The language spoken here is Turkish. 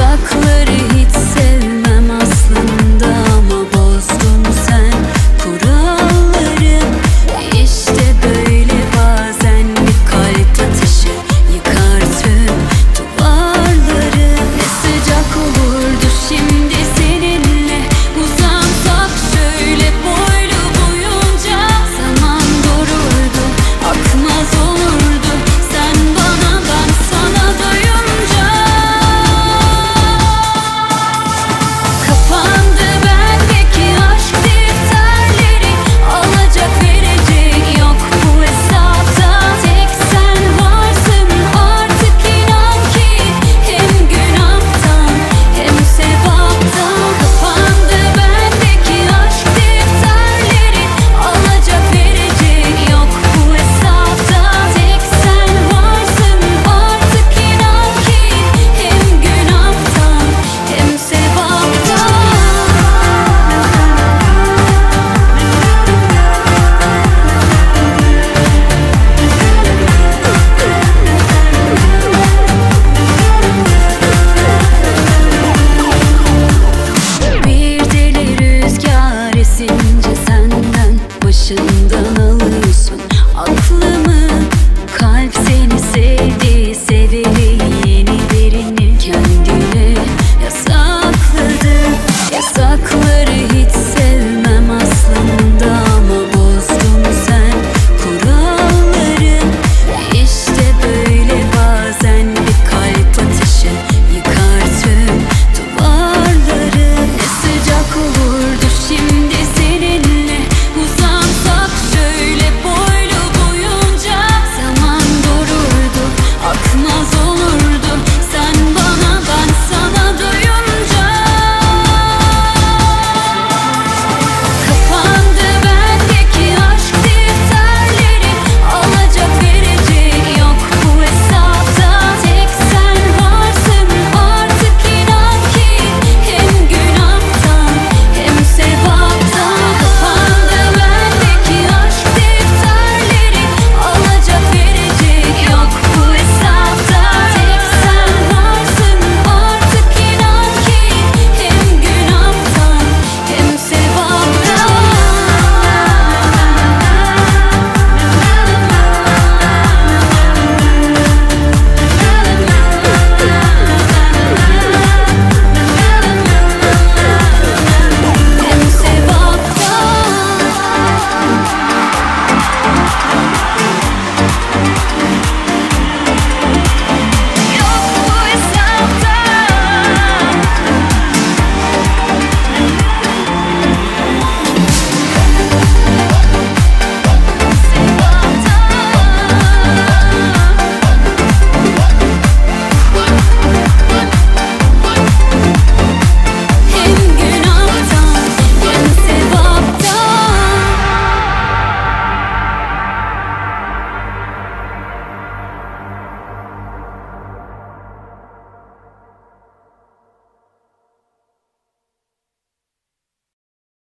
dudakları Uzakları